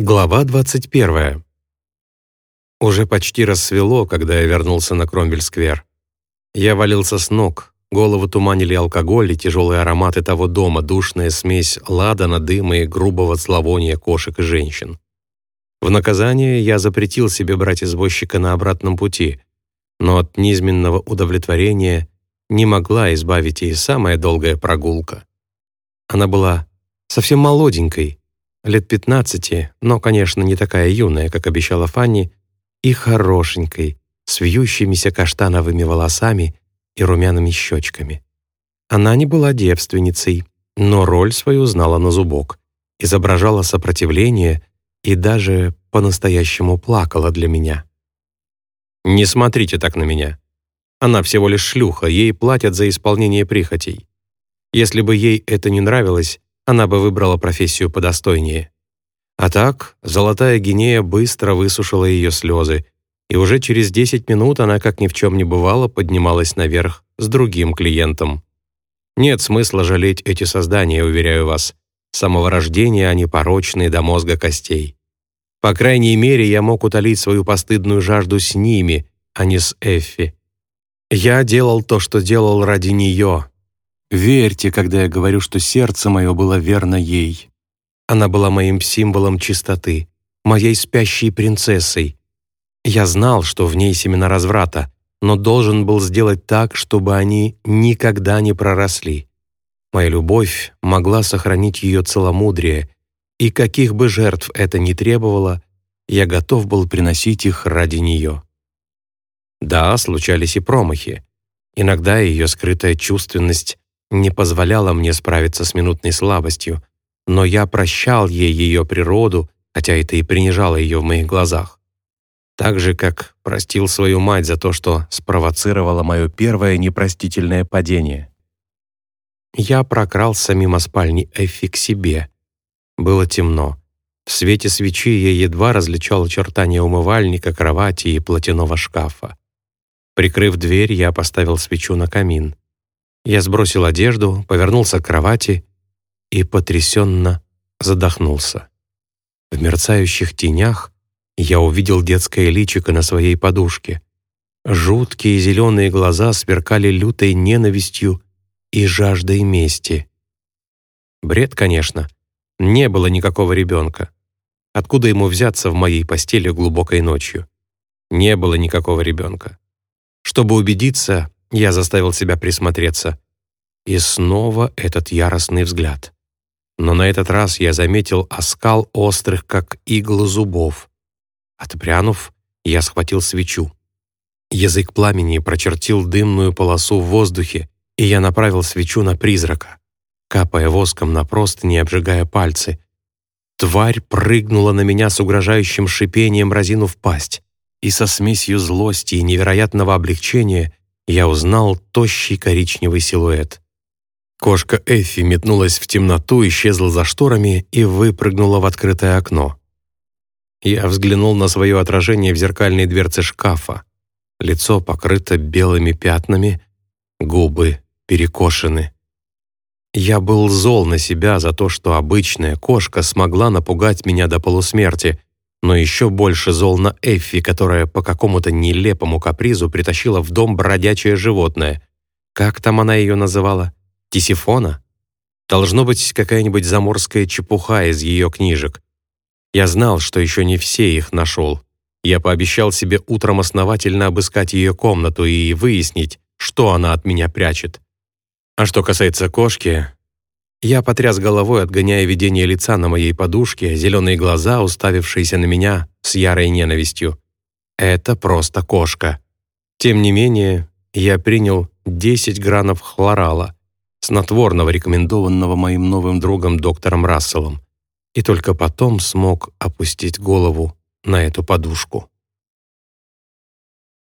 Глава 21. Уже почти рассвело, когда я вернулся на Кромвель-сквер. Я валился с ног, голову туманили алкоголь и тяжелые ароматы того дома, душная смесь ладана, дыма и грубого зловония кошек и женщин. В наказание я запретил себе брать извозчика на обратном пути, но от низменного удовлетворения не могла избавить и самая долгая прогулка. Она была совсем молоденькой, лет 15, но, конечно, не такая юная, как обещала Фанни, и хорошенькой, с вьющимися каштановыми волосами и румяными щечками. Она не была девственницей, но роль свою знала на зубок, изображала сопротивление и даже по-настоящему плакала для меня. «Не смотрите так на меня. Она всего лишь шлюха, ей платят за исполнение прихотей. Если бы ей это не нравилось, она бы выбрала профессию подостойнее. А так, золотая гинея быстро высушила ее слезы, и уже через 10 минут она, как ни в чем не бывало, поднималась наверх с другим клиентом. Нет смысла жалеть эти создания, уверяю вас. С самого рождения они порочны до мозга костей. По крайней мере, я мог утолить свою постыдную жажду с ними, а не с Эффи. Я делал то, что делал ради нее, Верьте, когда я говорю, что сердце мое было верно ей. Она была моим символом чистоты, моей спящей принцессой. Я знал, что в ней семена разврата, но должен был сделать так, чтобы они никогда не проросли. Моя любовь могла сохранить ее целомудрие, и каких бы жертв это ни требовало, я готов был приносить их ради нее. Да, случались и промахи. Иногда ее скрытая чувственность не позволяла мне справиться с минутной слабостью, но я прощал ей ее природу, хотя это и принижало ее в моих глазах. Так же, как простил свою мать за то, что спровоцировало мое первое непростительное падение. Я прокрался мимо спальни Эффи к себе. Было темно. В свете свечи я едва различал очертания умывальника, кровати и платяного шкафа. Прикрыв дверь, я поставил свечу на камин. Я сбросил одежду, повернулся к кровати и потрясенно задохнулся. В мерцающих тенях я увидел детское личико на своей подушке. Жуткие зеленые глаза сверкали лютой ненавистью и жаждой мести. Бред, конечно. Не было никакого ребенка. Откуда ему взяться в моей постели глубокой ночью? Не было никакого ребенка. Чтобы убедиться, я заставил себя присмотреться. И снова этот яростный взгляд. Но на этот раз я заметил оскал острых, как иглы зубов. Отпрянув, я схватил свечу. Язык пламени прочертил дымную полосу в воздухе, и я направил свечу на призрака, капая воском на простыни, обжигая пальцы. Тварь прыгнула на меня с угрожающим шипением, разинув пасть, и со смесью злости и невероятного облегчения я узнал тощий коричневый силуэт. Кошка Эффи метнулась в темноту, исчезла за шторами и выпрыгнула в открытое окно. Я взглянул на свое отражение в зеркальной дверце шкафа. Лицо покрыто белыми пятнами, губы перекошены. Я был зол на себя за то, что обычная кошка смогла напугать меня до полусмерти, но еще больше зол на Эффи, которая по какому-то нелепому капризу притащила в дом бродячее животное. Как там она ее называла? Тисифона? Должно быть какая-нибудь заморская чепуха из ее книжек. Я знал, что еще не все их нашел. Я пообещал себе утром основательно обыскать ее комнату и выяснить, что она от меня прячет. А что касается кошки, я потряс головой, отгоняя видение лица на моей подушке, зеленые глаза, уставившиеся на меня с ярой ненавистью. Это просто кошка. Тем не менее, я принял 10 гранов хлорала, снотворного, рекомендованного моим новым другом доктором Расселом, и только потом смог опустить голову на эту подушку.